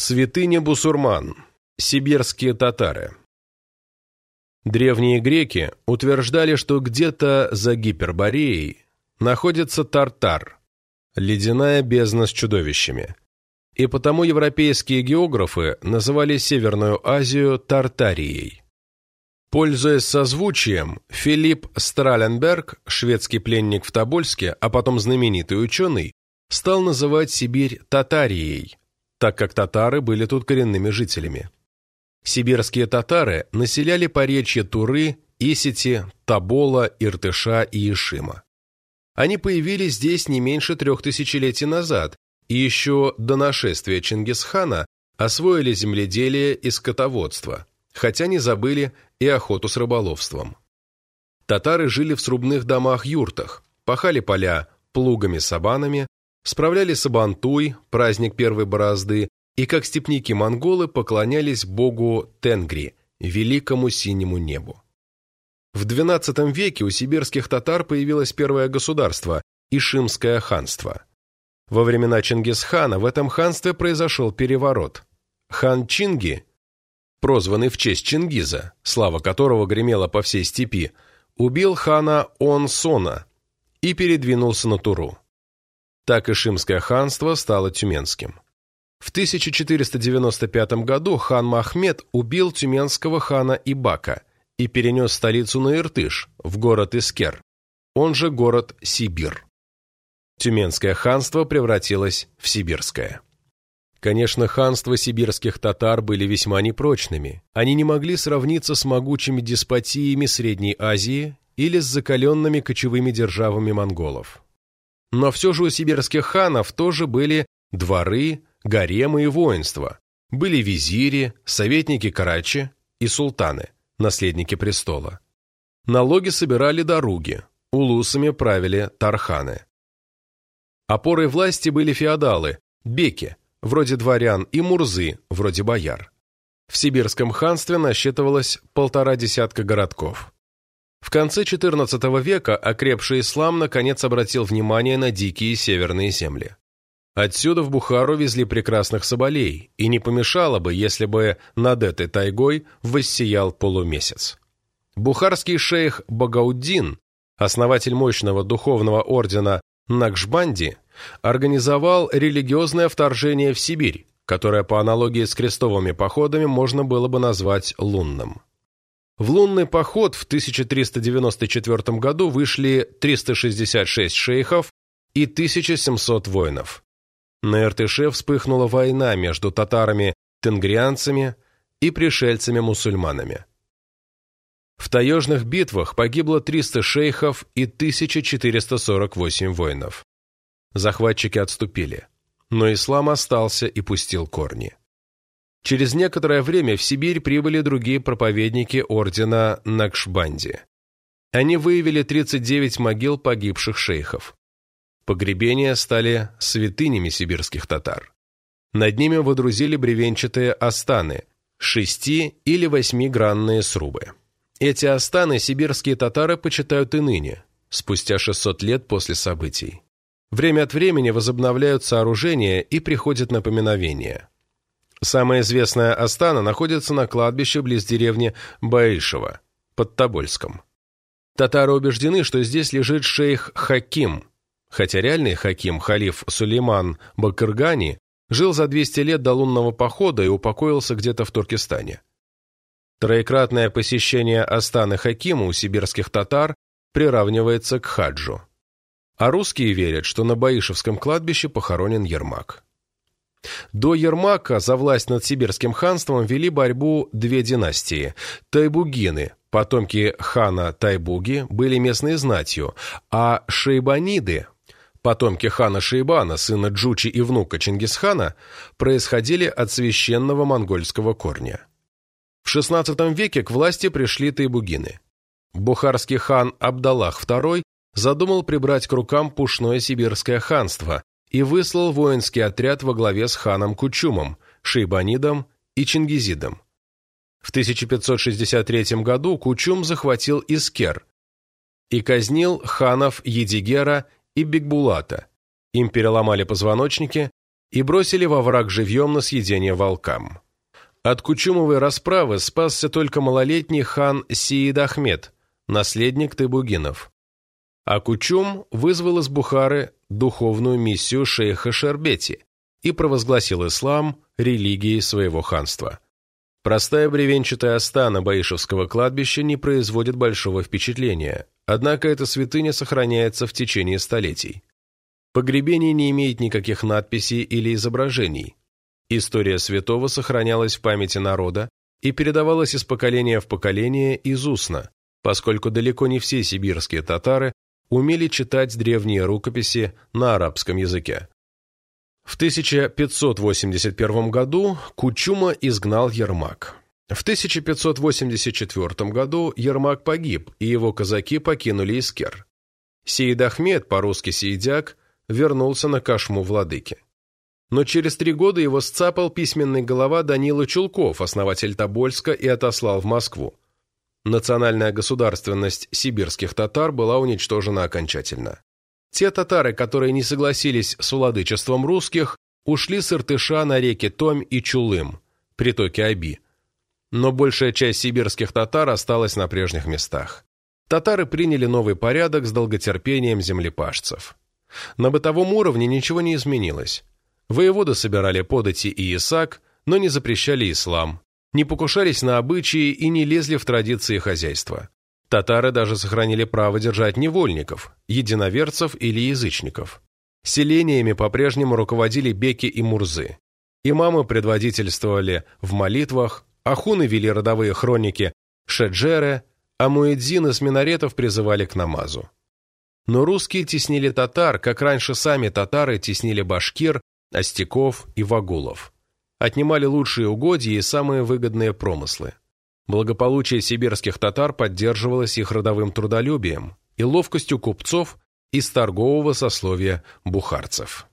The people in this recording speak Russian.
Святыня Бусурман. Сибирские татары. Древние греки утверждали, что где-то за Гипербореей находится Тартар, ледяная бездна с чудовищами. И потому европейские географы называли Северную Азию Тартарией. Пользуясь созвучием, Филипп Страленберг, шведский пленник в Тобольске, а потом знаменитый ученый, стал называть Сибирь Татарией, так как татары были тут коренными жителями. Сибирские татары населяли поречья Туры, Исити, Табола, Иртыша и Ишима. Они появились здесь не меньше трех тысячелетий назад и еще до нашествия Чингисхана освоили земледелие и скотоводство, хотя не забыли и охоту с рыболовством. Татары жили в срубных домах-юртах, пахали поля плугами-сабанами, справляли сабантуй, праздник первой борозды, и как степники-монголы поклонялись богу Тенгри, великому синему небу. В XII веке у сибирских татар появилось первое государство – Ишимское ханство. Во времена Чингисхана в этом ханстве произошел переворот. Хан Чинги прозванный в честь Чингиза, слава которого гремела по всей степи, убил хана Он-Сона и передвинулся на Туру. Так и Шимское ханство стало тюменским. В 1495 году хан Махмед убил тюменского хана Ибака и перенес столицу на Иртыш, в город Искер, он же город Сибир. Тюменское ханство превратилось в Сибирское. Конечно, ханства сибирских татар были весьма непрочными. Они не могли сравниться с могучими деспотиями Средней Азии или с закаленными кочевыми державами монголов. Но все же у сибирских ханов тоже были дворы, гаремы и воинства. Были визири, советники Карачи и султаны, наследники престола. Налоги собирали дороги, улусами правили тарханы. Опорой власти были феодалы, беки, вроде дворян, и мурзы, вроде бояр. В Сибирском ханстве насчитывалось полтора десятка городков. В конце XIV века окрепший ислам наконец обратил внимание на дикие северные земли. Отсюда в Бухару везли прекрасных соболей, и не помешало бы, если бы над этой тайгой воссиял полумесяц. Бухарский шейх Багауддин, основатель мощного духовного ордена Накшбанди, организовал религиозное вторжение в Сибирь, которое по аналогии с крестовыми походами можно было бы назвать лунным. В лунный поход в 1394 году вышли 366 шейхов и 1700 воинов. На Иртыше вспыхнула война между татарами-тенгрианцами и пришельцами-мусульманами. В таежных битвах погибло 300 шейхов и 1448 воинов. Захватчики отступили. Но ислам остался и пустил корни. Через некоторое время в Сибирь прибыли другие проповедники ордена Накшбанди. Они выявили 39 могил погибших шейхов. Погребения стали святынями сибирских татар. Над ними водрузили бревенчатые астаны, шести- или восьмигранные срубы. Эти астаны сибирские татары почитают и ныне, спустя 600 лет после событий. Время от времени возобновляют сооружения и приходят напоминовения. Самая известная Астана находится на кладбище близ деревни Баишево, под Тобольском. Татары убеждены, что здесь лежит шейх Хаким, хотя реальный Хаким, халиф Сулейман Бакыргани, жил за 200 лет до лунного похода и упокоился где-то в Туркестане. Троекратное посещение Астаны Хакима у сибирских татар приравнивается к хаджу а русские верят, что на Баишевском кладбище похоронен Ермак. До Ермака за власть над сибирским ханством вели борьбу две династии. Тайбугины, потомки хана Тайбуги, были местной знатью, а шейбаниды, потомки хана Шейбана, сына Джучи и внука Чингисхана, происходили от священного монгольского корня. В XVI веке к власти пришли тайбугины. Бухарский хан Абдаллах II задумал прибрать к рукам пушное сибирское ханство и выслал воинский отряд во главе с ханом Кучумом, Шейбанидом и Чингизидом. В 1563 году Кучум захватил Искер и казнил ханов Едигера и Бекбулата. Им переломали позвоночники, и бросили во враг живьем на съедение волкам. От Кучумовой расправы спасся только малолетний хан Сиид Ахмед, наследник Тыбугинов. А Кучум вызвал из Бухары духовную миссию шейха Шербети и провозгласил ислам религией своего ханства. Простая бревенчатая остана Баишевского кладбища не производит большого впечатления, однако эта святыня сохраняется в течение столетий. Погребение не имеет никаких надписей или изображений. История святого сохранялась в памяти народа и передавалась из поколения в поколение из устно, поскольку далеко не все сибирские татары умели читать древние рукописи на арабском языке. В 1581 году Кучума изгнал Ермак. В 1584 году Ермак погиб, и его казаки покинули Искер. Сеид Ахмед, по-русски Сеидяк, вернулся на Кашму владыки. Но через три года его сцапал письменный голова Данила Чулков, основатель Тобольска, и отослал в Москву. Национальная государственность сибирских татар была уничтожена окончательно. Те татары, которые не согласились с владычеством русских, ушли с Иртыша на реки Томь и Чулым, притоки Аби. Но большая часть сибирских татар осталась на прежних местах. Татары приняли новый порядок с долготерпением землепашцев. На бытовом уровне ничего не изменилось. Воеводы собирали подати и исак, но не запрещали ислам, не покушались на обычаи и не лезли в традиции хозяйства. Татары даже сохранили право держать невольников, единоверцев или язычников. Селениями по-прежнему руководили беки и мурзы. Имамы предводительствовали в молитвах, ахуны вели родовые хроники шеджеры, а муэдзины с минаретов призывали к намазу. Но русские теснили татар, как раньше сами татары теснили башкир, остяков и вагулов. Отнимали лучшие угодья и самые выгодные промыслы. Благополучие сибирских татар поддерживалось их родовым трудолюбием и ловкостью купцов из торгового сословия бухарцев.